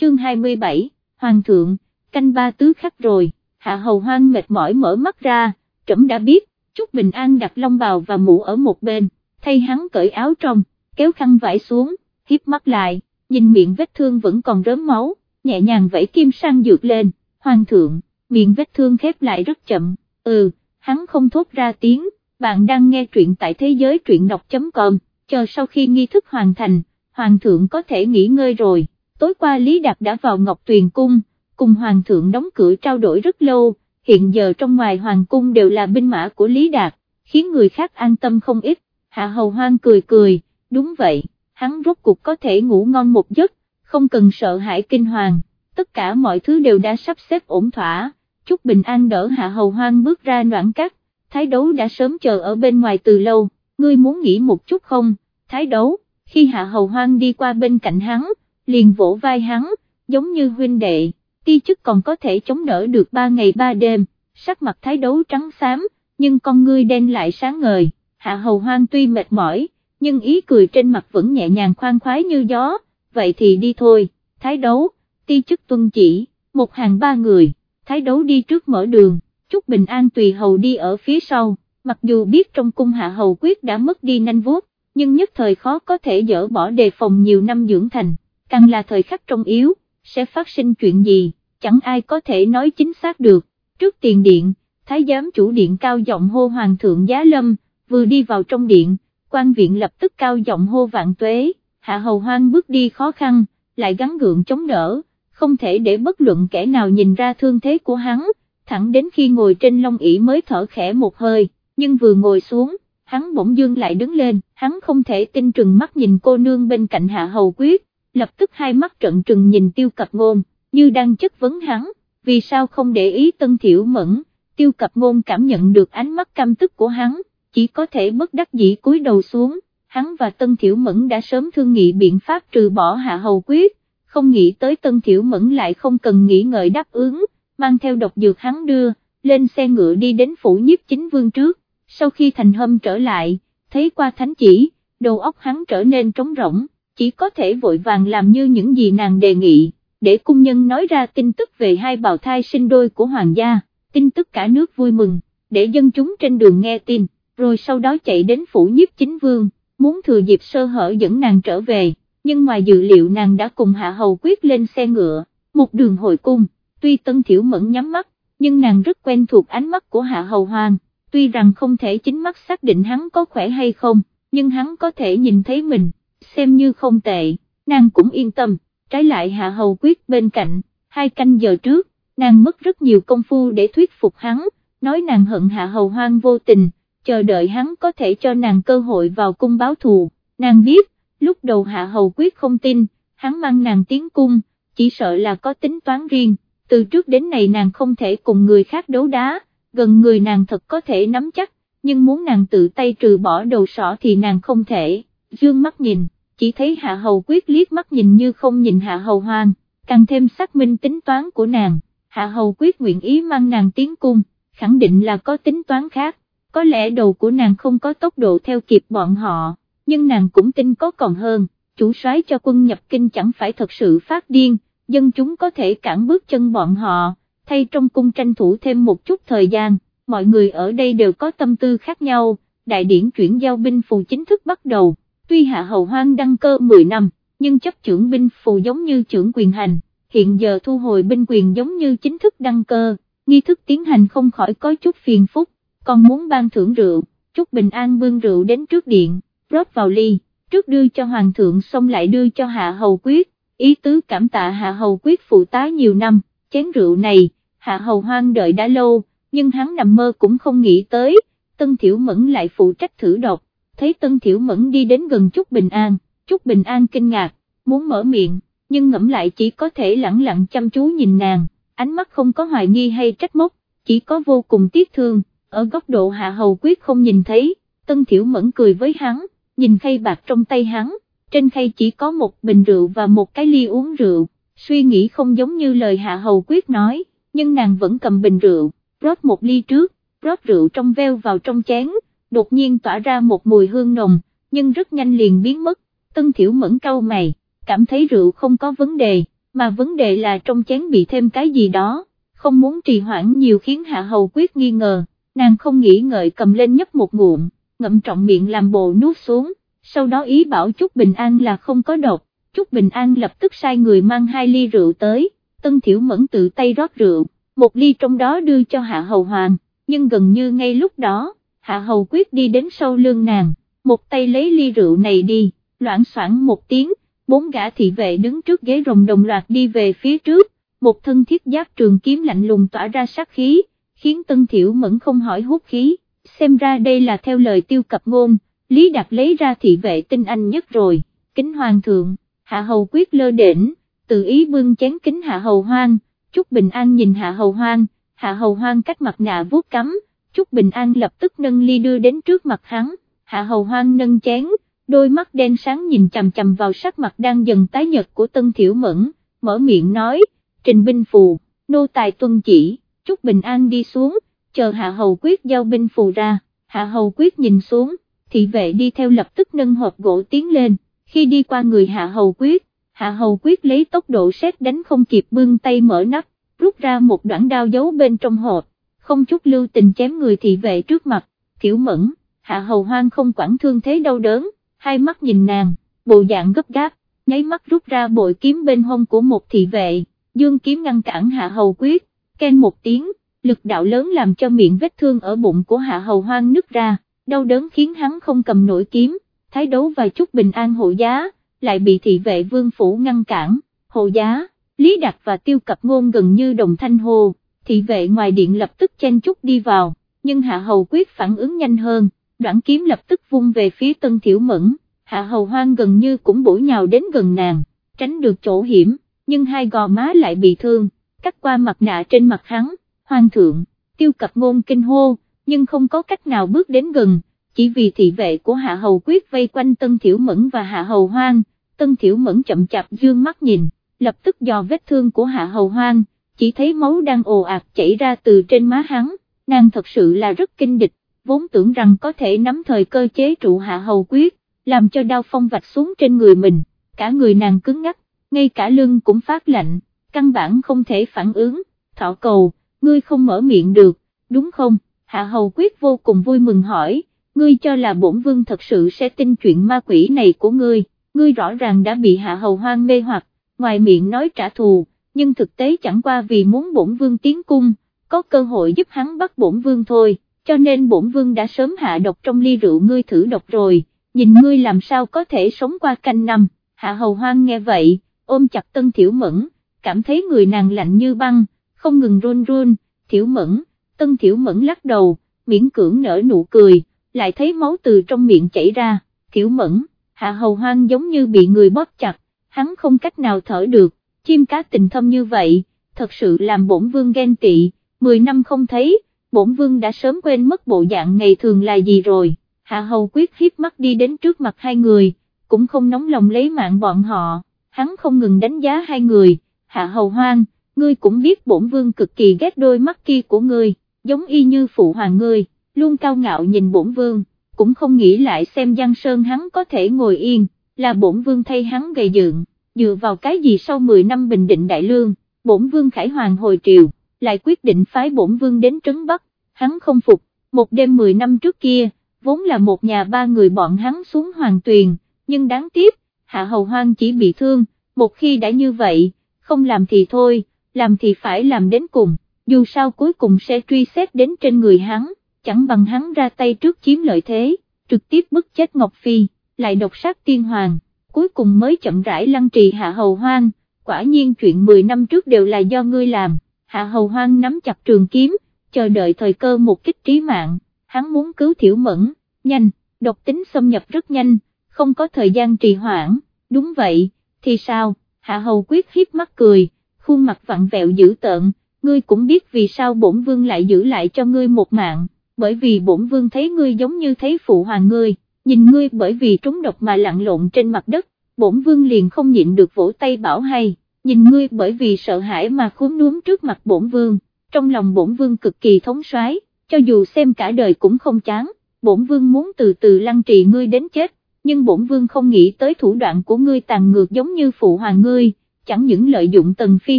chương 27, Hoàng thượng, canh ba tứ khắc rồi, hạ hầu hoang mệt mỏi mở mắt ra, trẫm đã biết, Trúc Bình An đặt long bào và mũ ở một bên, thay hắn cởi áo trong, kéo khăn vải xuống, hiếp mắt lại, nhìn miệng vết thương vẫn còn rớm máu, nhẹ nhàng vẫy kim sang dược lên, hoàng thượng, miệng vết thương khép lại rất chậm, ừ, hắn không thốt ra tiếng, bạn đang nghe truyện tại thế giới truyện đọc.com, chờ sau khi nghi thức hoàn thành, hoàng thượng có thể nghỉ ngơi rồi, tối qua Lý Đạt đã vào Ngọc Tuyền Cung, cùng hoàng thượng đóng cửa trao đổi rất lâu, hiện giờ trong ngoài hoàng cung đều là binh mã của Lý Đạt, khiến người khác an tâm không ít, hạ hầu hoang cười cười, đúng vậy, hắn rốt cuộc có thể ngủ ngon một giấc, không cần sợ hãi kinh hoàng, tất cả mọi thứ đều đã sắp xếp ổn thỏa, chúc Bình An đỡ hạ hầu hoang bước ra noãn cắt, thái đấu đã sớm chờ ở bên ngoài từ lâu, ngươi muốn nghỉ một chút không, thái đấu, khi hạ hầu hoang đi qua bên cạnh hắn, liền vỗ vai hắn, giống như huynh đệ ti chức còn có thể chống đỡ được ba ngày ba đêm, sắc mặt thái đấu trắng xám, nhưng con ngươi đen lại sáng ngời, hạ hầu hoang tuy mệt mỏi, nhưng ý cười trên mặt vẫn nhẹ nhàng khoan khoái như gió, vậy thì đi thôi, thái đấu, ti chức tuân chỉ, một hàng ba người, thái đấu đi trước mở đường, chúc bình an tùy hầu đi ở phía sau, mặc dù biết trong cung hạ hầu quyết đã mất đi nanh vuốt, nhưng nhất thời khó có thể dỡ bỏ đề phòng nhiều năm dưỡng thành, càng là thời khắc trong yếu, sẽ phát sinh chuyện gì, chẳng ai có thể nói chính xác được, trước tiền điện, thái giám chủ điện cao giọng hô hoàng thượng giá lâm, vừa đi vào trong điện, quan viện lập tức cao giọng hô vạn tuế, hạ hầu hoang bước đi khó khăn, lại gắn gượng chống đỡ, không thể để bất luận kẻ nào nhìn ra thương thế của hắn, thẳng đến khi ngồi trên long ỷ mới thở khẽ một hơi, nhưng vừa ngồi xuống, hắn bỗng dương lại đứng lên, hắn không thể tin trừng mắt nhìn cô nương bên cạnh hạ hầu quyết, lập tức hai mắt trận trừng nhìn tiêu cập ngôn, như đang chất vấn hắn, vì sao không để ý tân thiểu mẫn, tiêu cập ngôn cảm nhận được ánh mắt căm tức của hắn, chỉ có thể bất đắc dĩ cúi đầu xuống, hắn và tân thiểu mẫn đã sớm thương nghị biện pháp trừ bỏ hạ hầu quyết, không nghĩ tới tân thiểu mẫn lại không cần nghĩ ngợi đáp ứng, mang theo độc dược hắn đưa, lên xe ngựa đi đến phủ nhiếp chính vương trước, sau khi thành hâm trở lại, thấy qua thánh chỉ, đầu óc hắn trở nên trống rỗng, chỉ có thể vội vàng làm như những gì nàng đề nghị. Để cung nhân nói ra tin tức về hai bào thai sinh đôi của hoàng gia, tin tức cả nước vui mừng, để dân chúng trên đường nghe tin, rồi sau đó chạy đến phủ nhiếp chính vương, muốn thừa dịp sơ hở dẫn nàng trở về, nhưng ngoài dự liệu nàng đã cùng hạ hầu quyết lên xe ngựa, một đường hồi cung, tuy tân thiểu mẫn nhắm mắt, nhưng nàng rất quen thuộc ánh mắt của hạ hầu hoàng, tuy rằng không thể chính mắt xác định hắn có khỏe hay không, nhưng hắn có thể nhìn thấy mình, xem như không tệ, nàng cũng yên tâm trái lại Hạ Hầu Quyết bên cạnh, hai canh giờ trước, nàng mất rất nhiều công phu để thuyết phục hắn, nói nàng hận Hạ Hầu Hoang vô tình, chờ đợi hắn có thể cho nàng cơ hội vào cung báo thù, nàng biết, lúc đầu Hạ Hầu Quyết không tin, hắn mang nàng tiến cung, chỉ sợ là có tính toán riêng, từ trước đến nay nàng không thể cùng người khác đấu đá, gần người nàng thật có thể nắm chắc, nhưng muốn nàng tự tay trừ bỏ đầu sỏ thì nàng không thể, dương mắt nhìn chỉ thấy hạ hầu quyết liếc mắt nhìn như không nhìn hạ hầu hoang, càng thêm xác minh tính toán của nàng, hạ hầu quyết nguyện ý mang nàng tiến cung, khẳng định là có tính toán khác, có lẽ đầu của nàng không có tốc độ theo kịp bọn họ, nhưng nàng cũng tin có còn hơn, chủ soái cho quân nhập kinh chẳng phải thật sự phát điên, dân chúng có thể cản bước chân bọn họ, thay trong cung tranh thủ thêm một chút thời gian, mọi người ở đây đều có tâm tư khác nhau, đại điển chuyển giao binh phù chính thức bắt đầu tuy hạ hầu hoang đăng cơ 10 năm, nhưng chấp trưởng binh phù giống như trưởng quyền hành, hiện giờ thu hồi binh quyền giống như chính thức đăng cơ, nghi thức tiến hành không khỏi có chút phiền phức, còn muốn ban thưởng rượu, chút bình an bưng rượu đến trước điện, rót vào ly, trước đưa cho hoàng thượng xong lại đưa cho hạ hầu quyết, ý tứ cảm tạ hạ hầu quyết phụ tá nhiều năm, chén rượu này, hạ hầu hoang đợi đã lâu, nhưng hắn nằm mơ cũng không nghĩ tới, tân thiểu mẫn lại phụ trách thử độc thấy Tân Thiểu Mẫn đi đến gần Trúc Bình An, Trúc Bình An kinh ngạc, muốn mở miệng, nhưng ngẫm lại chỉ có thể lặng lặng chăm chú nhìn nàng, ánh mắt không có hoài nghi hay trách móc, chỉ có vô cùng tiếc thương, ở góc độ hạ hầu quyết không nhìn thấy, Tân Thiểu Mẫn cười với hắn, nhìn khay bạc trong tay hắn, trên khay chỉ có một bình rượu và một cái ly uống rượu, suy nghĩ không giống như lời hạ hầu quyết nói, nhưng nàng vẫn cầm bình rượu, rót một ly trước, rót rượu trong veo vào trong chén, đột nhiên tỏa ra một mùi hương nồng, nhưng rất nhanh liền biến mất, tân thiểu mẫn cau mày, cảm thấy rượu không có vấn đề, mà vấn đề là trong chén bị thêm cái gì đó, không muốn trì hoãn nhiều khiến Hạ Hầu Quyết nghi ngờ, nàng không nghĩ ngợi cầm lên nhấp một ngụm, ngậm trọng miệng làm bộ nuốt xuống, sau đó ý bảo Chúc Bình An là không có độc, Chúc Bình An lập tức sai người mang hai ly rượu tới, Tân Thiểu Mẫn tự tay rót rượu, một ly trong đó đưa cho Hạ Hầu Hoàng, nhưng gần như ngay lúc đó, Hạ Hầu Quyết đi đến sau lưng nàng, một tay lấy ly rượu này đi, loãng soảng một tiếng, bốn gã thị vệ đứng trước ghế rồng đồng loạt đi về phía trước, một thân thiết giáp trường kiếm lạnh lùng tỏa ra sát khí, khiến Tân Thiểu Mẫn không hỏi hút khí, xem ra đây là theo lời tiêu cập ngôn, Lý Đạt lấy ra thị vệ tinh anh nhất rồi, kính hoàng thượng, hạ hầu quyết lơ đỉnh, tự ý bưng chén kính hạ hầu hoang, Trúc Bình An nhìn hạ hầu hoang, hạ hầu hoang cách mặt nạ vuốt cắm, Trúc Bình An lập tức nâng ly đưa đến trước mặt hắn, hạ hầu hoang nâng chén, đôi mắt đen sáng nhìn chằm chằm vào sắc mặt đang dần tái nhật của Tân Thiểu Mẫn, mở miệng nói, trình binh phù, nô tài tuân chỉ, Trúc Bình An đi xuống, chờ Hạ Hầu Quyết giao binh phù ra, Hạ Hầu Quyết nhìn xuống, thị vệ đi theo lập tức nâng hộp gỗ tiến lên, khi đi qua người Hạ Hầu Quyết, Hạ Hầu Quyết lấy tốc độ xét đánh không kịp bưng tay mở nắp, rút ra một đoạn đao giấu bên trong hộp, không chút lưu tình chém người thị vệ trước mặt, thiểu mẫn, Hạ Hầu Hoang không quản thương thế đau đớn, hai mắt nhìn nàng, bộ dạng gấp gáp, nháy mắt rút ra bội kiếm bên hông của một thị vệ, dương kiếm ngăn cản Hạ Hầu Quyết, ken một tiếng, lực đạo lớn làm cho miệng vết thương ở bụng của Hạ Hầu Hoang nứt ra, đau đớn khiến hắn không cầm nổi kiếm, thái đấu vài chút bình an hộ giá, lại bị thị vệ vương phủ ngăn cản, hộ giá, Lý đặt và Tiêu Cập Ngôn gần như đồng thanh hồ, thị vệ ngoài điện lập tức chen chút đi vào, nhưng Hạ Hầu Quyết phản ứng nhanh hơn đoạn kiếm lập tức vung về phía tân thiểu mẫn, hạ hầu hoang gần như cũng bổ nhào đến gần nàng, tránh được chỗ hiểm, nhưng hai gò má lại bị thương, cắt qua mặt nạ trên mặt hắn, hoang thượng, tiêu cập ngôn kinh hô, nhưng không có cách nào bước đến gần, chỉ vì thị vệ của hạ hầu quyết vây quanh tân thiểu mẫn và hạ hầu hoang, tân thiểu mẫn chậm chạp dương mắt nhìn, lập tức dò vết thương của hạ hầu hoang, chỉ thấy máu đang ồ ạt chảy ra từ trên má hắn, nàng thật sự là rất kinh địch, vốn tưởng rằng có thể nắm thời cơ chế trụ hạ hầu quyết, làm cho đao phong vạch xuống trên người mình, cả người nàng cứng ngắc, ngay cả lưng cũng phát lạnh, căn bản không thể phản ứng, thọ cầu, ngươi không mở miệng được, đúng không, hạ hầu quyết vô cùng vui mừng hỏi, ngươi cho là bổn vương thật sự sẽ tin chuyện ma quỷ này của ngươi, ngươi rõ ràng đã bị hạ hầu hoang mê hoặc, ngoài miệng nói trả thù, nhưng thực tế chẳng qua vì muốn bổn vương tiến cung, có cơ hội giúp hắn bắt bổn vương thôi cho nên bổn vương đã sớm hạ độc trong ly rượu ngươi thử độc rồi, nhìn ngươi làm sao có thể sống qua canh năm, hạ hầu hoang nghe vậy, ôm chặt tân thiểu mẫn, cảm thấy người nàng lạnh như băng, không ngừng run run, thiểu mẫn, tân thiểu mẫn lắc đầu, miễn cưỡng nở nụ cười, lại thấy máu từ trong miệng chảy ra, thiểu mẫn, hạ hầu hoang giống như bị người bóp chặt, hắn không cách nào thở được, chim cá tình thâm như vậy, thật sự làm bổn vương ghen tị, 10 năm không thấy, bổn vương đã sớm quên mất bộ dạng ngày thường là gì rồi, hạ hầu quyết hiếp mắt đi đến trước mặt hai người, cũng không nóng lòng lấy mạng bọn họ, hắn không ngừng đánh giá hai người, hạ hầu hoang, ngươi cũng biết bổn vương cực kỳ ghét đôi mắt kia của ngươi, giống y như phụ hoàng ngươi, luôn cao ngạo nhìn bổn vương, cũng không nghĩ lại xem Giang Sơn hắn có thể ngồi yên, là bổn vương thay hắn gầy dựng, dựa vào cái gì sau 10 năm bình định đại lương, bổn vương khải hoàng hồi triều lại quyết định phái bổn vương đến trấn Bắc, hắn không phục, một đêm 10 năm trước kia, vốn là một nhà ba người bọn hắn xuống hoàng tuyền, nhưng đáng tiếc, hạ hầu hoang chỉ bị thương, một khi đã như vậy, không làm thì thôi, làm thì phải làm đến cùng, dù sao cuối cùng sẽ truy xét đến trên người hắn, chẳng bằng hắn ra tay trước chiếm lợi thế, trực tiếp bức chết Ngọc Phi, lại độc sát tiên hoàng, cuối cùng mới chậm rãi lăng trì hạ hầu hoang, quả nhiên chuyện 10 năm trước đều là do ngươi làm. Hạ hầu hoang nắm chặt trường kiếm, chờ đợi thời cơ một kích trí mạng, hắn muốn cứu thiểu mẫn, nhanh, độc tính xâm nhập rất nhanh, không có thời gian trì hoãn, đúng vậy, thì sao, hạ hầu quyết hiếp mắt cười, khuôn mặt vặn vẹo dữ tợn, ngươi cũng biết vì sao bổn vương lại giữ lại cho ngươi một mạng, bởi vì bổn vương thấy ngươi giống như thấy phụ hoàng ngươi, nhìn ngươi bởi vì trúng độc mà lặn lộn trên mặt đất, bổn vương liền không nhịn được vỗ tay bảo hay. Nhìn ngươi bởi vì sợ hãi mà khúm núm trước mặt bổn vương, trong lòng bổn vương cực kỳ thống soái, cho dù xem cả đời cũng không chán, bổn vương muốn từ từ lăng trì ngươi đến chết, nhưng bổn vương không nghĩ tới thủ đoạn của ngươi tàn ngược giống như phụ hoàng ngươi, chẳng những lợi dụng tần phi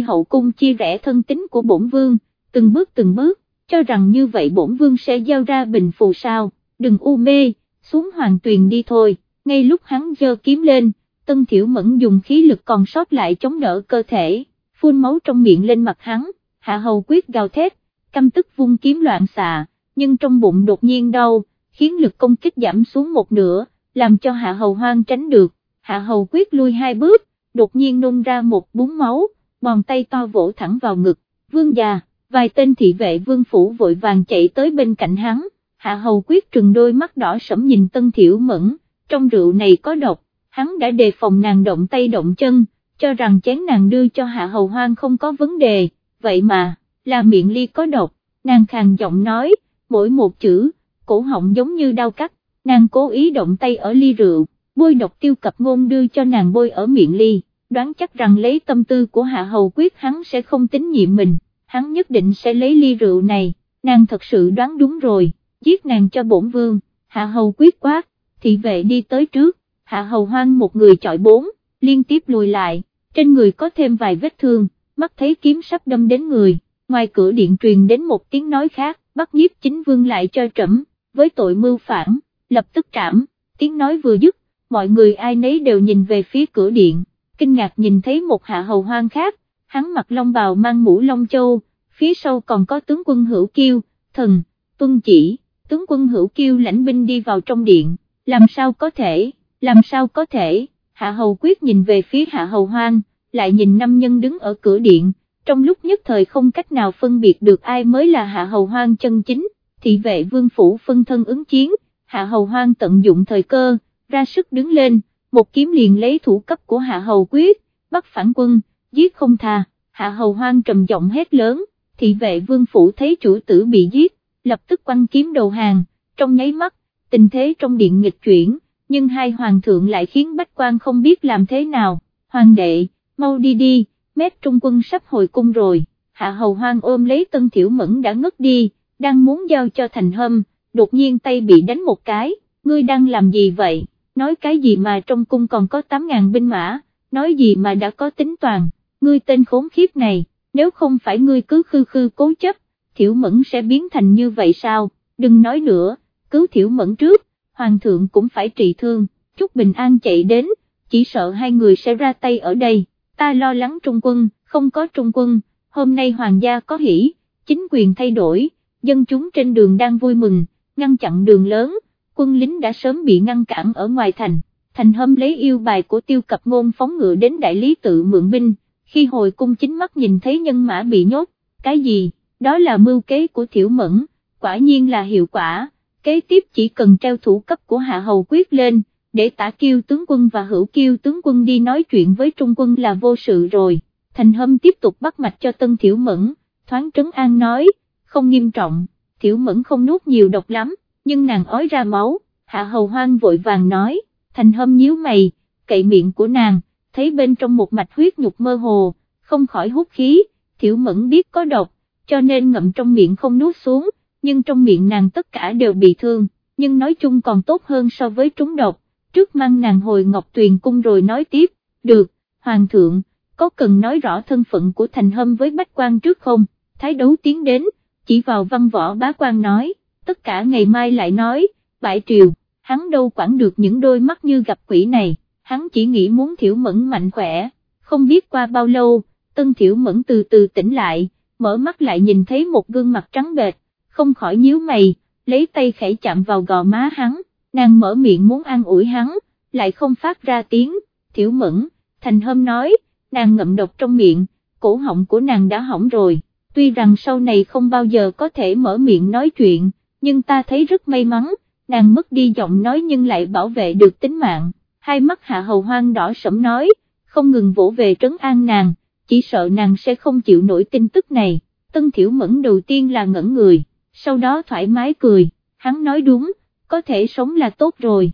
hậu cung chia rẽ thân tính của bổn vương, từng bước từng bước, cho rằng như vậy bổn vương sẽ giao ra bình phù sao, đừng u mê, xuống hoàng tuyền đi thôi, ngay lúc hắn giơ kiếm lên, tân thiểu mẫn dùng khí lực còn sót lại chống đỡ cơ thể, phun máu trong miệng lên mặt hắn, hạ hầu quyết gào thét, căm tức vung kiếm loạn xạ, nhưng trong bụng đột nhiên đau, khiến lực công kích giảm xuống một nửa, làm cho hạ hầu hoang tránh được, hạ hầu quyết lui hai bước, đột nhiên nôn ra một búng máu, bàn tay to vỗ thẳng vào ngực, vương già, vài tên thị vệ vương phủ vội vàng chạy tới bên cạnh hắn, hạ hầu quyết trừng đôi mắt đỏ sẫm nhìn tân thiểu mẫn, trong rượu này có độc, hắn đã đề phòng nàng động tay động chân, cho rằng chén nàng đưa cho hạ hầu hoang không có vấn đề, vậy mà, là miệng ly có độc, nàng khàn giọng nói, mỗi một chữ, cổ họng giống như đau cắt, nàng cố ý động tay ở ly rượu, bôi độc tiêu cập ngôn đưa cho nàng bôi ở miệng ly, đoán chắc rằng lấy tâm tư của hạ hầu quyết hắn sẽ không tín nhiệm mình, hắn nhất định sẽ lấy ly rượu này, nàng thật sự đoán đúng rồi, giết nàng cho bổn vương, hạ hầu quyết quát, thị vệ đi tới trước, hạ hầu hoang một người chọi bốn, liên tiếp lùi lại, trên người có thêm vài vết thương, mắt thấy kiếm sắp đâm đến người, ngoài cửa điện truyền đến một tiếng nói khác, bắt nhiếp chính vương lại cho trẫm, với tội mưu phản, lập tức trảm, tiếng nói vừa dứt, mọi người ai nấy đều nhìn về phía cửa điện, kinh ngạc nhìn thấy một hạ hầu hoang khác, hắn mặc long bào mang mũ long châu, phía sau còn có tướng quân hữu kiêu, thần, tuân chỉ, tướng quân hữu kiêu lãnh binh đi vào trong điện, làm sao có thể, làm sao có thể, hạ hầu quyết nhìn về phía hạ hầu hoang, lại nhìn năm nhân đứng ở cửa điện, trong lúc nhất thời không cách nào phân biệt được ai mới là hạ hầu hoang chân chính, thị vệ vương phủ phân thân ứng chiến, hạ hầu hoang tận dụng thời cơ, ra sức đứng lên, một kiếm liền lấy thủ cấp của hạ hầu quyết, bắt phản quân, giết không tha, hạ hầu hoang trầm giọng hét lớn, thị vệ vương phủ thấy chủ tử bị giết, lập tức quăng kiếm đầu hàng, trong nháy mắt, tình thế trong điện nghịch chuyển, nhưng hai hoàng thượng lại khiến bách quan không biết làm thế nào, hoàng đệ, mau đi đi, mét trung quân sắp hồi cung rồi, hạ hầu hoang ôm lấy tân thiểu mẫn đã ngất đi, đang muốn giao cho thành hâm, đột nhiên tay bị đánh một cái, ngươi đang làm gì vậy, nói cái gì mà trong cung còn có 8.000 binh mã, nói gì mà đã có tính toàn, ngươi tên khốn khiếp này, nếu không phải ngươi cứ khư khư cố chấp, thiểu mẫn sẽ biến thành như vậy sao, đừng nói nữa, cứu thiểu mẫn trước, hoàng thượng cũng phải trị thương, chúc bình an chạy đến, chỉ sợ hai người sẽ ra tay ở đây, ta lo lắng trung quân, không có trung quân, hôm nay hoàng gia có hỷ, chính quyền thay đổi, dân chúng trên đường đang vui mừng, ngăn chặn đường lớn, quân lính đã sớm bị ngăn cản ở ngoài thành, thành hâm lấy yêu bài của tiêu cập ngôn phóng ngựa đến đại lý tự mượn binh, khi hồi cung chính mắt nhìn thấy nhân mã bị nhốt, cái gì, đó là mưu kế của thiểu mẫn, quả nhiên là hiệu quả, kế tiếp chỉ cần treo thủ cấp của hạ hầu quyết lên, để tả kiêu tướng quân và hữu kiêu tướng quân đi nói chuyện với trung quân là vô sự rồi, thành hâm tiếp tục bắt mạch cho tân thiểu mẫn, thoáng trấn an nói, không nghiêm trọng, thiểu mẫn không nuốt nhiều độc lắm, nhưng nàng ói ra máu, hạ hầu hoang vội vàng nói, thành hâm nhíu mày, cậy miệng của nàng, thấy bên trong một mạch huyết nhục mơ hồ, không khỏi hút khí, thiểu mẫn biết có độc, cho nên ngậm trong miệng không nuốt xuống, nhưng trong miệng nàng tất cả đều bị thương, nhưng nói chung còn tốt hơn so với trúng độc, trước mang nàng hồi Ngọc Tuyền cung rồi nói tiếp, được, Hoàng thượng, có cần nói rõ thân phận của thành hâm với bách quan trước không, thái đấu tiến đến, chỉ vào văn võ bá quan nói, tất cả ngày mai lại nói, bại triều, hắn đâu quản được những đôi mắt như gặp quỷ này, hắn chỉ nghĩ muốn thiểu mẫn mạnh khỏe, không biết qua bao lâu, tân thiểu mẫn từ từ tỉnh lại, mở mắt lại nhìn thấy một gương mặt trắng bệch, không khỏi nhíu mày, lấy tay khẽ chạm vào gò má hắn, nàng mở miệng muốn ăn ủi hắn, lại không phát ra tiếng, thiểu mẫn, thành hâm nói, nàng ngậm độc trong miệng, cổ họng của nàng đã hỏng rồi, tuy rằng sau này không bao giờ có thể mở miệng nói chuyện, nhưng ta thấy rất may mắn, nàng mất đi giọng nói nhưng lại bảo vệ được tính mạng, hai mắt hạ hầu hoang đỏ sẫm nói, không ngừng vỗ về trấn an nàng, chỉ sợ nàng sẽ không chịu nổi tin tức này, tân thiểu mẫn đầu tiên là ngẩn người, sau đó thoải mái cười, hắn nói đúng, có thể sống là tốt rồi,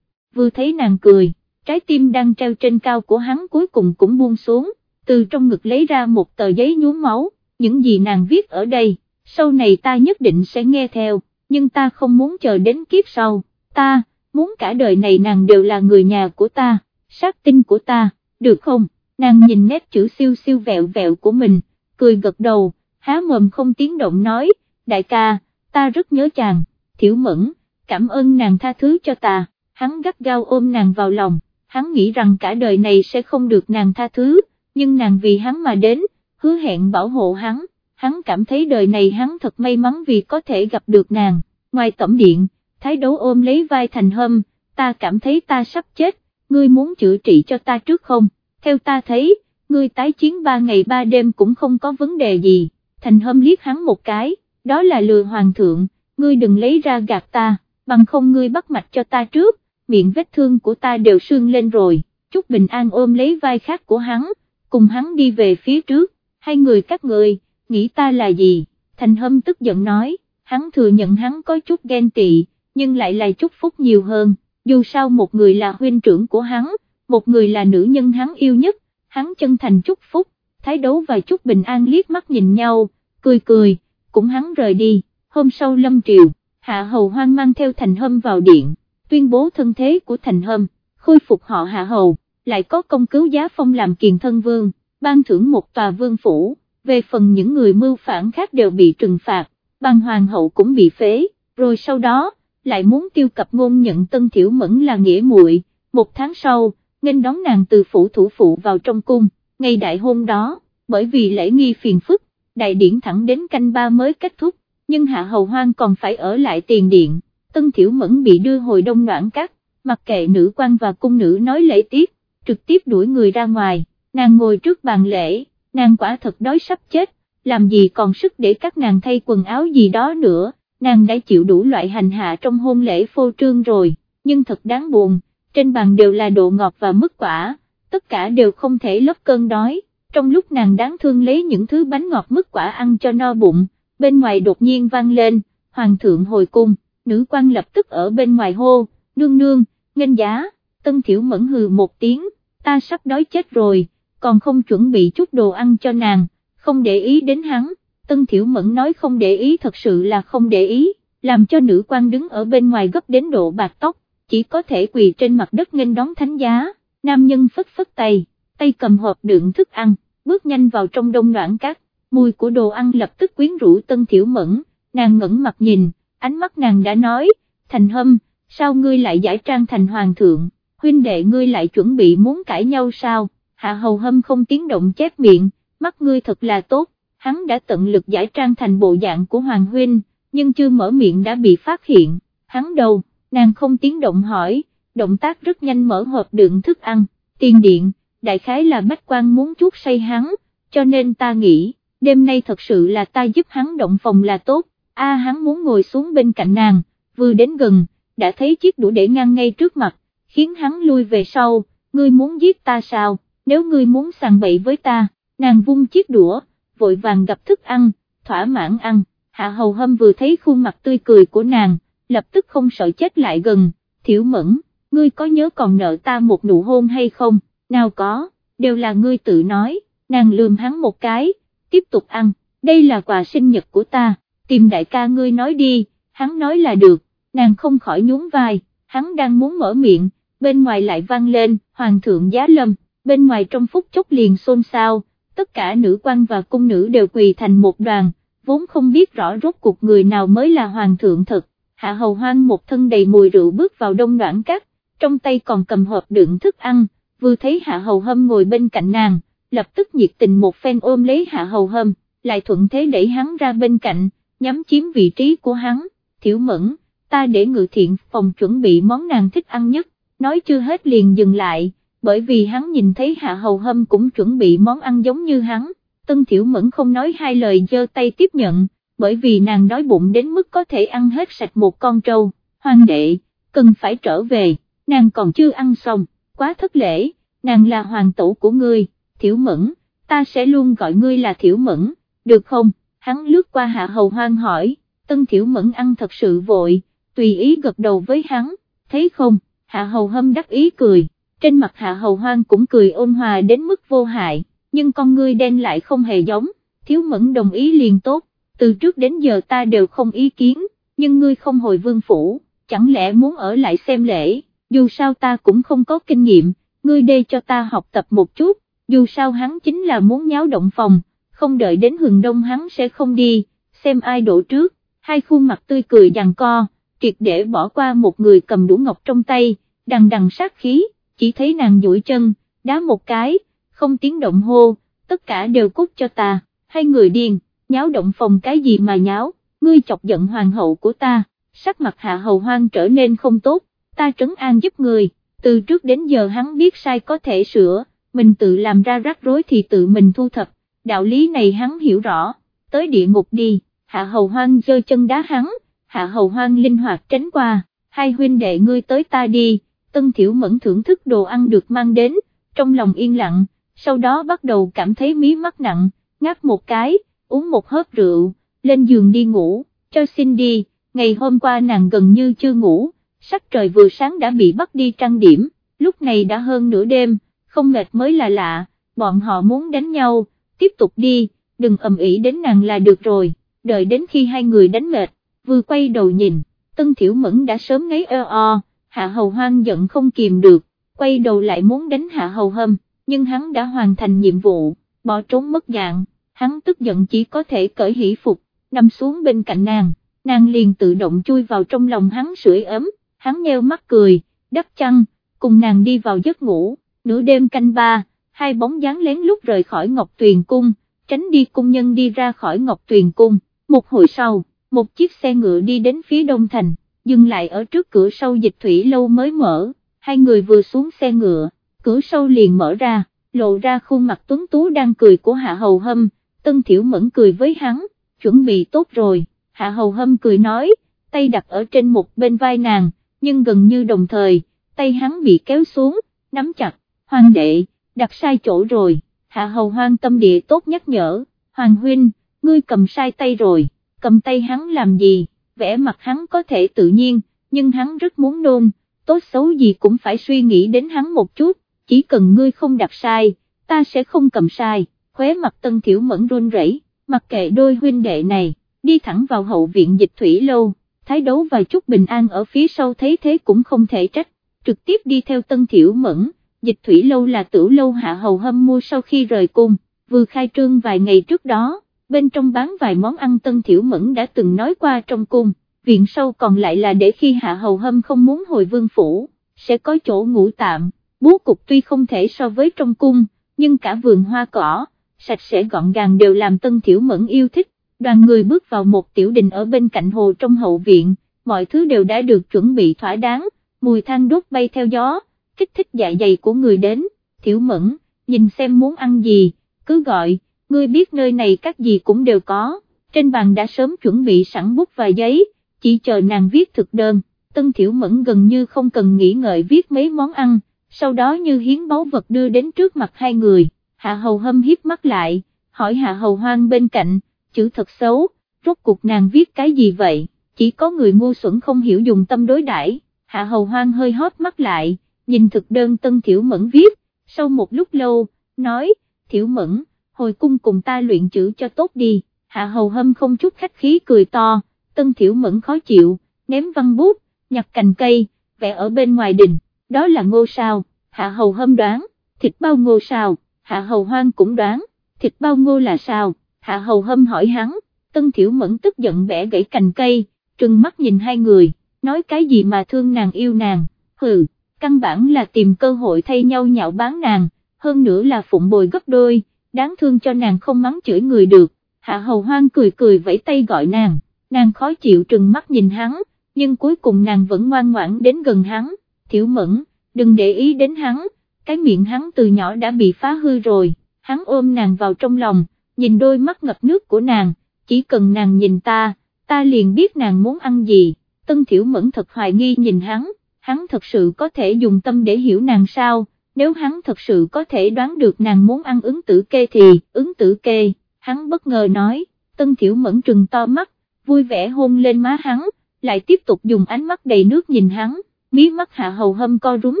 vừa thấy nàng cười, trái tim đang treo trên cao của hắn cuối cùng cũng buông xuống, từ trong ngực lấy ra một tờ giấy nhuốm máu, những gì nàng viết ở đây, sau này ta nhất định sẽ nghe theo, nhưng ta không muốn chờ đến kiếp sau, ta, muốn cả đời này nàng đều là người nhà của ta, sát tinh của ta, được không, nàng nhìn nét chữ siêu siêu vẹo vẹo của mình, cười gật đầu, há mồm không tiếng động nói, đại ca, ta rất nhớ chàng, thiểu mẫn, cảm ơn nàng tha thứ cho ta, hắn gắt gao ôm nàng vào lòng, hắn nghĩ rằng cả đời này sẽ không được nàng tha thứ, nhưng nàng vì hắn mà đến, hứa hẹn bảo hộ hắn, hắn cảm thấy đời này hắn thật may mắn vì có thể gặp được nàng, ngoài tổng điện, thái đấu ôm lấy vai thành hâm, ta cảm thấy ta sắp chết, ngươi muốn chữa trị cho ta trước không, theo ta thấy, ngươi tái chiến ba ngày ba đêm cũng không có vấn đề gì, thành hâm liếc hắn một cái, đó là lừa hoàng thượng, ngươi đừng lấy ra gạt ta, bằng không ngươi bắt mạch cho ta trước, miệng vết thương của ta đều sưng lên rồi, Chúc Bình An ôm lấy vai khác của hắn, cùng hắn đi về phía trước, hai người các người, nghĩ ta là gì, thành hâm tức giận nói, hắn thừa nhận hắn có chút ghen tị, nhưng lại là chúc phúc nhiều hơn, dù sao một người là huynh trưởng của hắn, một người là nữ nhân hắn yêu nhất, hắn chân thành chúc phúc, thái đấu và chúc bình an liếc mắt nhìn nhau, cười cười, cũng hắn rời đi, hôm sau lâm triều, hạ hầu hoang mang theo thành hâm vào điện, tuyên bố thân thế của thành hâm, khôi phục họ hạ hầu, lại có công cứu giá phong làm kiền thân vương, ban thưởng một tòa vương phủ, về phần những người mưu phản khác đều bị trừng phạt, ban hoàng hậu cũng bị phế, rồi sau đó, lại muốn tiêu cập ngôn nhận tân thiểu mẫn là nghĩa muội. một tháng sau, nghênh đón nàng từ phủ thủ phụ vào trong cung, ngày đại hôn đó, bởi vì lễ nghi phiền phức, đại điển thẳng đến canh ba mới kết thúc, nhưng hạ hầu hoang còn phải ở lại tiền điện, tân thiểu mẫn bị đưa hồi đông noãn cắt, mặc kệ nữ quan và cung nữ nói lễ tiết, trực tiếp đuổi người ra ngoài, nàng ngồi trước bàn lễ, nàng quả thật đói sắp chết, làm gì còn sức để các nàng thay quần áo gì đó nữa, nàng đã chịu đủ loại hành hạ trong hôn lễ phô trương rồi, nhưng thật đáng buồn, trên bàn đều là độ ngọt và mứt quả, tất cả đều không thể lấp cơn đói, trong lúc nàng đáng thương lấy những thứ bánh ngọt mứt quả ăn cho no bụng, bên ngoài đột nhiên vang lên, hoàng thượng hồi cung, nữ quan lập tức ở bên ngoài hô, nương nương, nghênh giá, tân thiểu mẫn hừ một tiếng, ta sắp đói chết rồi, còn không chuẩn bị chút đồ ăn cho nàng, không để ý đến hắn, tân thiểu mẫn nói không để ý thật sự là không để ý, làm cho nữ quan đứng ở bên ngoài gấp đến độ bạc tóc, chỉ có thể quỳ trên mặt đất nghênh đón thánh giá, nam nhân phất phất tay, tay cầm hộp đựng thức ăn, bước nhanh vào trong đông noãn cát, mùi của đồ ăn lập tức quyến rũ tân thiểu mẫn, nàng ngẩn mặt nhìn, ánh mắt nàng đã nói, thành hâm, sao ngươi lại giải trang thành hoàng thượng, huynh đệ ngươi lại chuẩn bị muốn cãi nhau sao, hạ hầu hâm không tiếng động chép miệng, mắt ngươi thật là tốt, hắn đã tận lực giải trang thành bộ dạng của hoàng huynh, nhưng chưa mở miệng đã bị phát hiện, hắn đâu nàng không tiếng động hỏi, động tác rất nhanh mở hộp đựng thức ăn, tiền điện, đại khái là bách quan muốn chuốt say hắn, cho nên ta nghĩ, đêm nay thật sự là ta giúp hắn động phòng là tốt, a hắn muốn ngồi xuống bên cạnh nàng, vừa đến gần, đã thấy chiếc đũa để ngang ngay trước mặt, khiến hắn lui về sau, ngươi muốn giết ta sao, nếu ngươi muốn sàng bậy với ta, nàng vung chiếc đũa, vội vàng gặp thức ăn, thỏa mãn ăn, hạ hầu hâm vừa thấy khuôn mặt tươi cười của nàng, lập tức không sợ chết lại gần, thiểu mẫn, ngươi có nhớ còn nợ ta một nụ hôn hay không, nào có, đều là ngươi tự nói, nàng lườm hắn một cái, tiếp tục ăn, đây là quà sinh nhật của ta, tìm đại ca ngươi nói đi, hắn nói là được, nàng không khỏi nhún vai, hắn đang muốn mở miệng, bên ngoài lại vang lên, hoàng thượng giá lâm, bên ngoài trong phút chốc liền xôn xao, tất cả nữ quan và cung nữ đều quỳ thành một đoàn, vốn không biết rõ rốt cuộc người nào mới là hoàng thượng thật, hạ hầu hoang một thân đầy mùi rượu bước vào đông đoạn cát, trong tay còn cầm hộp đựng thức ăn, vừa thấy hạ hầu hâm ngồi bên cạnh nàng, lập tức nhiệt tình một phen ôm lấy hạ hầu hâm, lại thuận thế đẩy hắn ra bên cạnh, nhắm chiếm vị trí của hắn, thiểu mẫn, ta để ngự thiện phòng chuẩn bị món nàng thích ăn nhất, nói chưa hết liền dừng lại, bởi vì hắn nhìn thấy hạ hầu hâm cũng chuẩn bị món ăn giống như hắn, tân thiểu mẫn không nói hai lời giơ tay tiếp nhận, bởi vì nàng đói bụng đến mức có thể ăn hết sạch một con trâu, hoàng đệ, cần phải trở về, nàng còn chưa ăn xong, quá thất lễ, nàng là hoàng tổ của ngươi, thiểu mẫn, ta sẽ luôn gọi ngươi là thiểu mẫn, được không, hắn lướt qua hạ hầu hoang hỏi, tân thiểu mẫn ăn thật sự vội, tùy ý gật đầu với hắn, thấy không, hạ hầu hâm đắc ý cười, trên mặt hạ hầu hoang cũng cười ôn hòa đến mức vô hại, nhưng con ngươi đen lại không hề giống, thiếu mẫn đồng ý liền tốt, từ trước đến giờ ta đều không ý kiến, nhưng ngươi không hồi vương phủ, chẳng lẽ muốn ở lại xem lễ, dù sao ta cũng không có kinh nghiệm, ngươi đây cho ta học tập một chút, dù sao hắn chính là muốn nháo động phòng, không đợi đến hừng đông hắn sẽ không đi, xem ai đổ trước, hai khuôn mặt tươi cười giằng co, triệt để bỏ qua một người cầm đũa ngọc trong tay, đằng đằng sát khí, chỉ thấy nàng duỗi chân, đá một cái, không tiếng động hô, tất cả đều cút cho ta, hai người điên, nháo động phòng cái gì mà nháo, ngươi chọc giận hoàng hậu của ta, sắc mặt hạ hầu hoang trở nên không tốt, ta trấn an giúp người, từ trước đến giờ hắn biết sai có thể sửa, mình tự làm ra rắc rối thì tự mình thu thập, đạo lý này hắn hiểu rõ, tới địa ngục đi, hạ hầu hoang giơ chân đá hắn, hạ hầu hoang linh hoạt tránh qua, hai huynh đệ ngươi tới ta đi, tân thiểu mẫn thưởng thức đồ ăn được mang đến, trong lòng yên lặng, sau đó bắt đầu cảm thấy mí mắt nặng, ngáp một cái, uống một hớp rượu, lên giường đi ngủ, cho xin đi, ngày hôm qua nàng gần như chưa ngủ, sắc trời vừa sáng đã bị bắt đi trang điểm, lúc này đã hơn nửa đêm, không mệt mới là lạ, bọn họ muốn đánh nhau, tiếp tục đi, đừng ầm ĩ đến nàng là được rồi, đợi đến khi hai người đánh mệt, vừa quay đầu nhìn, Tân Thiểu Mẫn đã sớm ngấy ơ o, Hạ Hầu Hoang giận không kìm được, quay đầu lại muốn đánh Hạ Hầu Hâm, nhưng hắn đã hoàn thành nhiệm vụ, bỏ trốn mất dạng, hắn tức giận chỉ có thể cởi hỷ phục, nằm xuống bên cạnh nàng, nàng liền tự động chui vào trong lòng hắn sưởi ấm, hắn nheo mắt cười, đắp chăn, cùng nàng đi vào giấc ngủ, nửa đêm canh ba, hai bóng dáng lén lút rời khỏi Ngọc Tuyền Cung, tránh đi cung nhân đi ra khỏi Ngọc Tuyền Cung, một hồi sau, một chiếc xe ngựa đi đến phía đông thành, dừng lại ở trước cửa sâu dịch thủy lâu mới mở, hai người vừa xuống xe ngựa, cửa sâu liền mở ra, lộ ra khuôn mặt tuấn tú đang cười của Hạ Hầu Hâm, Tân Thiểu Mẫn cười với hắn, chuẩn bị tốt rồi, Hạ Hầu Hâm cười nói, tay đặt ở trên một bên vai nàng, nhưng gần như đồng thời, tay hắn bị kéo xuống, nắm chặt, hoàng đệ, đặt sai chỗ rồi, Hạ Hầu Hoang tâm địa tốt nhắc nhở, Hoàng Huynh, ngươi cầm sai tay rồi, cầm tay hắn làm gì, vẽ mặt hắn có thể tự nhiên, nhưng hắn rất muốn nôn, tốt xấu gì cũng phải suy nghĩ đến hắn một chút, chỉ cần ngươi không đặt sai, ta sẽ không cầm sai, khóe mặt tân thiểu mẫn run rẩy, mặc kệ đôi huynh đệ này, đi thẳng vào hậu viện dịch thủy lâu, thái đấu và chút bình an ở phía sau thấy thế cũng không thể trách, trực tiếp đi theo tân thiểu mẫn, dịch thủy lâu là tử lâu hạ hầu hâm mua sau khi rời cung, vừa khai trương vài ngày trước đó, bên trong bán vài món ăn tân thiểu mẫn đã từng nói qua trong cung, viện sau còn lại là để khi hạ hầu hâm không muốn hồi vương phủ, sẽ có chỗ ngủ tạm, bố cục tuy không thể so với trong cung, nhưng cả vườn hoa cỏ, sạch sẽ gọn gàng đều làm tân thiểu mẫn yêu thích, đoàn người bước vào một tiểu đình ở bên cạnh hồ trong hậu viện, mọi thứ đều đã được chuẩn bị thỏa đáng, mùi than đốt bay theo gió, kích thích dạ dày của người đến, thiểu mẫn, nhìn xem muốn ăn gì, cứ gọi, ngươi biết nơi này các gì cũng đều có, trên bàn đã sớm chuẩn bị sẵn bút và giấy, chỉ chờ nàng viết thực đơn, tân thiểu mẫn gần như không cần nghĩ ngợi viết mấy món ăn, sau đó như hiến báu vật đưa đến trước mặt hai người, hạ hầu hâm hiếp mắt lại, hỏi hạ hầu hoang bên cạnh, chữ thật xấu, rốt cuộc nàng viết cái gì vậy, chỉ có người ngu xuẩn không hiểu dùng tâm đối đãi. hạ hầu hoang hơi hót mắt lại, nhìn thực đơn tân thiểu mẫn viết, sau một lúc lâu, nói, thiểu mẫn, hồi cung cùng ta luyện chữ cho tốt đi, hạ hầu hâm không chút khách khí cười to, tân thiểu mẫn khó chịu, ném văn bút, nhặt cành cây, vẽ ở bên ngoài đình, đó là ngô sao, hạ hầu hâm đoán, thịt bao ngô sao, hạ hầu hoang cũng đoán, thịt bao ngô là sao, hạ hầu hâm hỏi hắn, tân thiểu mẫn tức giận bẻ gãy cành cây, trừng mắt nhìn hai người, nói cái gì mà thương nàng yêu nàng, hừ, căn bản là tìm cơ hội thay nhau nhạo bán nàng, hơn nữa là phụng bồi gấp đôi đáng thương cho nàng không mắng chửi người được, hạ hầu hoang cười cười vẫy tay gọi nàng, nàng khó chịu trừng mắt nhìn hắn, nhưng cuối cùng nàng vẫn ngoan ngoãn đến gần hắn, thiểu mẫn, đừng để ý đến hắn, cái miệng hắn từ nhỏ đã bị phá hư rồi, hắn ôm nàng vào trong lòng, nhìn đôi mắt ngập nước của nàng, chỉ cần nàng nhìn ta, ta liền biết nàng muốn ăn gì, tân thiểu mẫn thật hoài nghi nhìn hắn, hắn thật sự có thể dùng tâm để hiểu nàng sao, nếu hắn thật sự có thể đoán được nàng muốn ăn ứng tử kê thì, ứng tử kê, hắn bất ngờ nói, tân thiểu mẫn trừng to mắt, vui vẻ hôn lên má hắn, lại tiếp tục dùng ánh mắt đầy nước nhìn hắn, mí mắt hạ hầu hâm co rúm,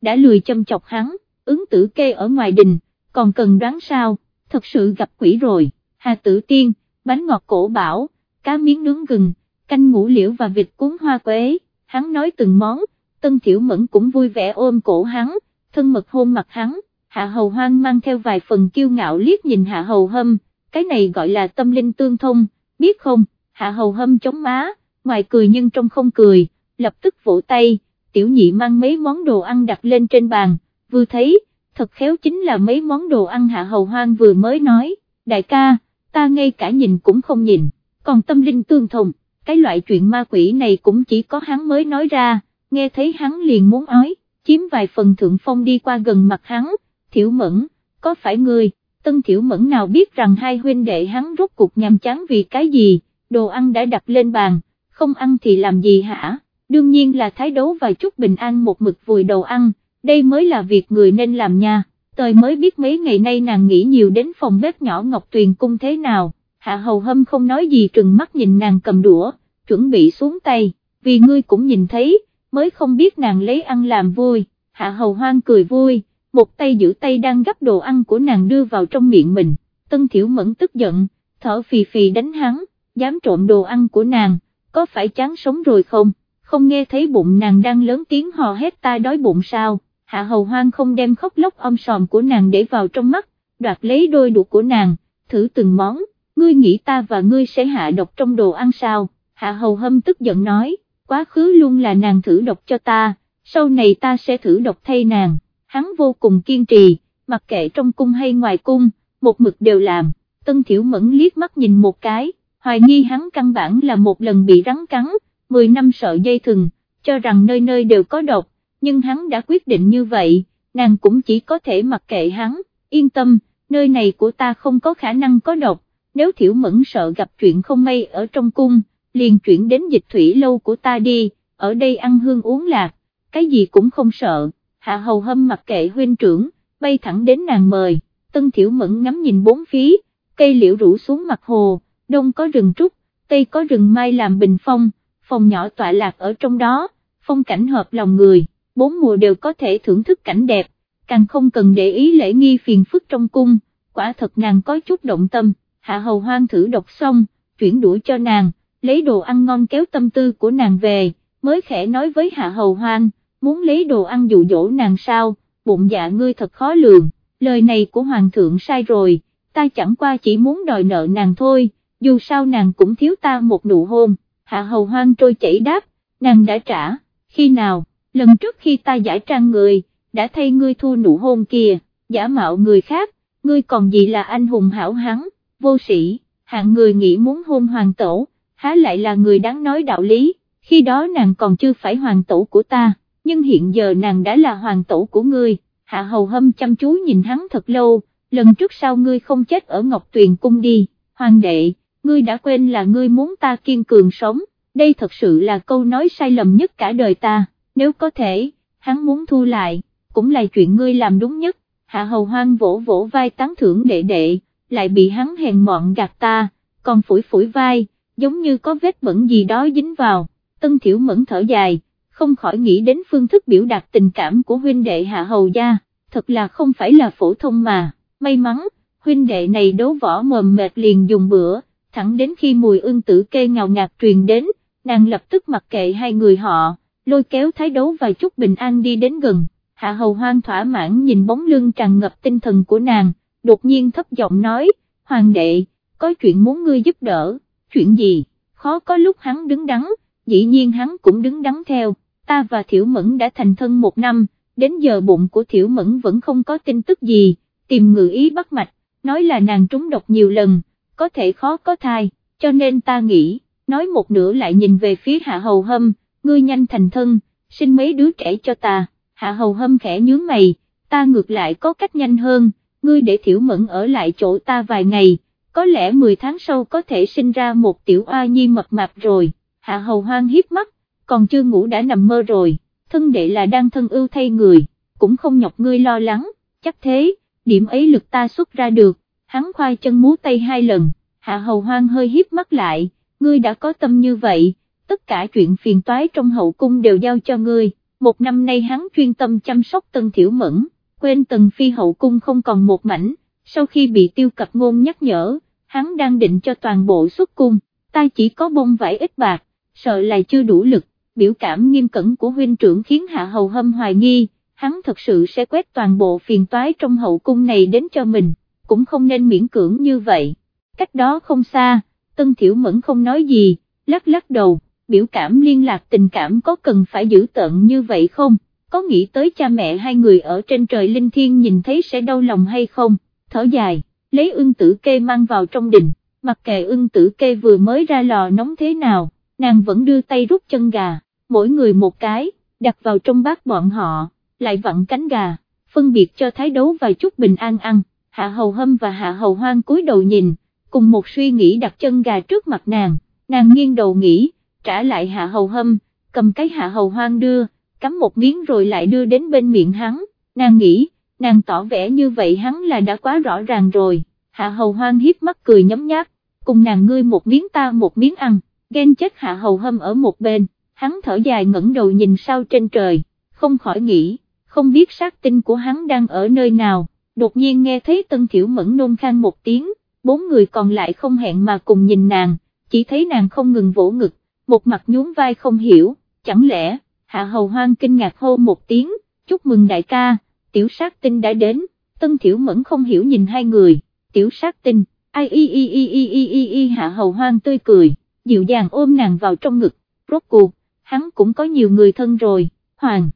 đã lười châm chọc hắn, ứng tử kê ở ngoài đình, còn cần đoán sao, thật sự gặp quỷ rồi, hà tử tiên, bánh ngọt cổ bảo, cá miếng nướng gừng, canh ngũ liễu và vịt cuốn hoa quế, hắn nói từng món, tân thiểu mẫn cũng vui vẻ ôm cổ hắn, thân mật hôn mặt hắn, hạ hầu hoang mang theo vài phần kiêu ngạo liếc nhìn hạ hầu hâm, cái này gọi là tâm linh tương thông, biết không, hạ hầu hâm chống má, ngoài cười nhưng trong không cười, lập tức vỗ tay, tiểu nhị mang mấy món đồ ăn đặt lên trên bàn, vừa thấy, thật khéo chính là mấy món đồ ăn hạ hầu hoang vừa mới nói, đại ca, ta ngay cả nhìn cũng không nhìn, còn tâm linh tương thông, cái loại chuyện ma quỷ này cũng chỉ có hắn mới nói ra, nghe thấy hắn liền muốn ói, chiếm vài phần thượng phong đi qua gần mặt hắn, thiểu mẫn, có phải ngươi, tân thiểu mẫn nào biết rằng hai huynh đệ hắn rốt cuộc nhằm chán vì cái gì, đồ ăn đã đặt lên bàn, không ăn thì làm gì hả, đương nhiên là thái đấu và chút bình an một mực vùi đầu ăn, đây mới là việc người nên làm nha, tời mới biết mấy ngày nay nàng nghĩ nhiều đến phòng bếp nhỏ Ngọc Tuyền cung thế nào, hạ hầu hâm không nói gì trừng mắt nhìn nàng cầm đũa, chuẩn bị xuống tay, vì ngươi cũng nhìn thấy, mới không biết nàng lấy ăn làm vui, hạ hầu hoang cười vui, một tay giữ tay đang gấp đồ ăn của nàng đưa vào trong miệng mình, tân thiểu mẫn tức giận, thở phì phì đánh hắn, dám trộm đồ ăn của nàng, có phải chán sống rồi không, không nghe thấy bụng nàng đang lớn tiếng hò hét ta đói bụng sao, hạ hầu hoang không đem khóc lóc om sòm của nàng để vào trong mắt, đoạt lấy đôi đũa của nàng, thử từng món, ngươi nghĩ ta và ngươi sẽ hạ độc trong đồ ăn sao, hạ hầu hâm tức giận nói, quá khứ luôn là nàng thử độc cho ta, sau này ta sẽ thử độc thay nàng, hắn vô cùng kiên trì, mặc kệ trong cung hay ngoài cung, một mực đều làm, tân thiểu mẫn liếc mắt nhìn một cái, hoài nghi hắn căn bản là một lần bị rắn cắn, 10 năm sợ dây thừng, cho rằng nơi nơi đều có độc, nhưng hắn đã quyết định như vậy, nàng cũng chỉ có thể mặc kệ hắn, yên tâm, nơi này của ta không có khả năng có độc, nếu thiểu mẫn sợ gặp chuyện không may ở trong cung, liền chuyển đến dịch thủy lâu của ta đi, ở đây ăn hương uống lạc, cái gì cũng không sợ, hạ hầu hâm mặc kệ huynh trưởng, bay thẳng đến nàng mời, tân thiểu mẫn ngắm nhìn bốn phía, cây liễu rủ xuống mặt hồ, đông có rừng trúc, tây có rừng mai làm bình phong, phòng nhỏ tọa lạc ở trong đó, phong cảnh hợp lòng người, bốn mùa đều có thể thưởng thức cảnh đẹp, càng không cần để ý lễ nghi phiền phức trong cung, quả thật nàng có chút động tâm, hạ hầu hoang thử đọc xong, chuyển đuổi cho nàng, lấy đồ ăn ngon kéo tâm tư của nàng về, mới khẽ nói với hạ hầu hoang, muốn lấy đồ ăn dụ dỗ nàng sao, bụng dạ ngươi thật khó lường, lời này của hoàng thượng sai rồi, ta chẳng qua chỉ muốn đòi nợ nàng thôi, dù sao nàng cũng thiếu ta một nụ hôn, hạ hầu hoang trôi chảy đáp, nàng đã trả, khi nào, lần trước khi ta giải trang người, đã thay ngươi thu nụ hôn kìa, giả mạo người khác, ngươi còn gì là anh hùng hảo hán, vô sĩ, hạng người nghĩ muốn hôn hoàng tổ, há lại là người đáng nói đạo lý, khi đó nàng còn chưa phải hoàng tổ của ta, nhưng hiện giờ nàng đã là hoàng tổ của ngươi, hạ hầu hâm chăm chú nhìn hắn thật lâu, lần trước sau ngươi không chết ở Ngọc Tuyền cung đi, hoàng đệ, ngươi đã quên là ngươi muốn ta kiên cường sống, đây thật sự là câu nói sai lầm nhất cả đời ta, nếu có thể, hắn muốn thu lại, cũng là chuyện ngươi làm đúng nhất, hạ hầu hoang vỗ vỗ vai tán thưởng đệ đệ, lại bị hắn hèn mọn gạt ta, còn phủi phủi vai, giống như có vết bẩn gì đó dính vào, tân thiểu mẫn thở dài, không khỏi nghĩ đến phương thức biểu đạt tình cảm của huynh đệ hạ hầu gia, thật là không phải là phổ thông mà, may mắn, huynh đệ này đấu võ mồm mệt liền dùng bữa, thẳng đến khi mùi ương tử kê ngào ngạt truyền đến, nàng lập tức mặc kệ hai người họ, lôi kéo thái đấu và chút bình an đi đến gần, hạ hầu hoang thỏa mãn nhìn bóng lưng tràn ngập tinh thần của nàng, đột nhiên thấp giọng nói, hoàng đệ, có chuyện muốn ngươi giúp đỡ, chuyện gì, khó có lúc hắn đứng đắn, dĩ nhiên hắn cũng đứng đắn theo, ta và Thiểu Mẫn đã thành thân một năm, đến giờ bụng của Thiểu Mẫn vẫn không có tin tức gì, tìm ngự ý bắt mạch, nói là nàng trúng độc nhiều lần, có thể khó có thai, cho nên ta nghĩ, nói một nửa lại nhìn về phía Hạ Hầu Hâm, ngươi nhanh thành thân, sinh mấy đứa trẻ cho ta, Hạ Hầu Hâm khẽ nhướng mày, ta ngược lại có cách nhanh hơn, ngươi để Thiểu Mẫn ở lại chỗ ta vài ngày, có lẽ 10 tháng sau có thể sinh ra một tiểu oa nhi mập mạp rồi, Hạ Hầu Hoang hiếp mắt, còn chưa ngủ đã nằm mơ rồi, thân đệ là đang thân ưu thay người, cũng không nhọc ngươi lo lắng, chắc thế, điểm ấy lực ta xuất ra được, hắn khoai chân múa tay hai lần, hạ hầu hoang hơi hiếp mắt lại, ngươi đã có tâm như vậy, tất cả chuyện phiền toái trong hậu cung đều giao cho ngươi, một năm nay hắn chuyên tâm chăm sóc tân thiểu mẫn, quên tần phi hậu cung không còn một mảnh, sau khi bị tiêu cập ngôn nhắc nhở, hắn đang định cho toàn bộ xuất cung, ta chỉ có bông vải ít bạc, sợ là chưa đủ lực, biểu cảm nghiêm cẩn của huynh trưởng khiến hạ hầu hâm hoài nghi, hắn thật sự sẽ quét toàn bộ phiền toái trong hậu cung này đến cho mình, cũng không nên miễn cưỡng như vậy. Cách đó không xa, Tân Thiểu Mẫn không nói gì, lắc lắc đầu, biểu cảm liên lạc tình cảm có cần phải giữ tận như vậy không, có nghĩ tới cha mẹ hai người ở trên trời linh thiên nhìn thấy sẽ đau lòng hay không, thở dài, lấy ưng tử kê mang vào trong đình, mặc kệ ưng tử kê vừa mới ra lò nóng thế nào, nàng vẫn đưa tay rút chân gà, mỗi người một cái, đặt vào trong bát bọn họ, lại vặn cánh gà, phân biệt cho thái đấu và chút bình an ăn, hạ hầu hâm và hạ hầu hoang cúi đầu nhìn, cùng một suy nghĩ đặt chân gà trước mặt nàng, nàng nghiêng đầu nghĩ, trả lại hạ hầu hâm, cầm cái hạ hầu hoang đưa, cắm một miếng rồi lại đưa đến bên miệng hắn, nàng nghĩ, nàng tỏ vẻ như vậy hắn là đã quá rõ ràng rồi, hạ hầu hoang hiếp mắt cười nhấm nháp, cùng nàng ngươi một miếng ta một miếng ăn, ghen chết hạ hầu hâm ở một bên, hắn thở dài ngẩng đầu nhìn sao trên trời, không khỏi nghĩ, không biết sát tinh của hắn đang ở nơi nào, đột nhiên nghe thấy tân thiểu mẫn nôn khang một tiếng, bốn người còn lại không hẹn mà cùng nhìn nàng, chỉ thấy nàng không ngừng vỗ ngực, một mặt nhún vai không hiểu, chẳng lẽ, hạ hầu hoang kinh ngạc hô một tiếng, chúc mừng đại ca, tiểu sát tinh đã đến, tân thiểu mẫn không hiểu nhìn hai người, tiểu sát tinh, ai y y y y y y y hạ hầu hoang tươi cười, dịu dàng ôm nàng vào trong ngực, rốt cuộc, hắn cũng có nhiều người thân rồi, hoàng,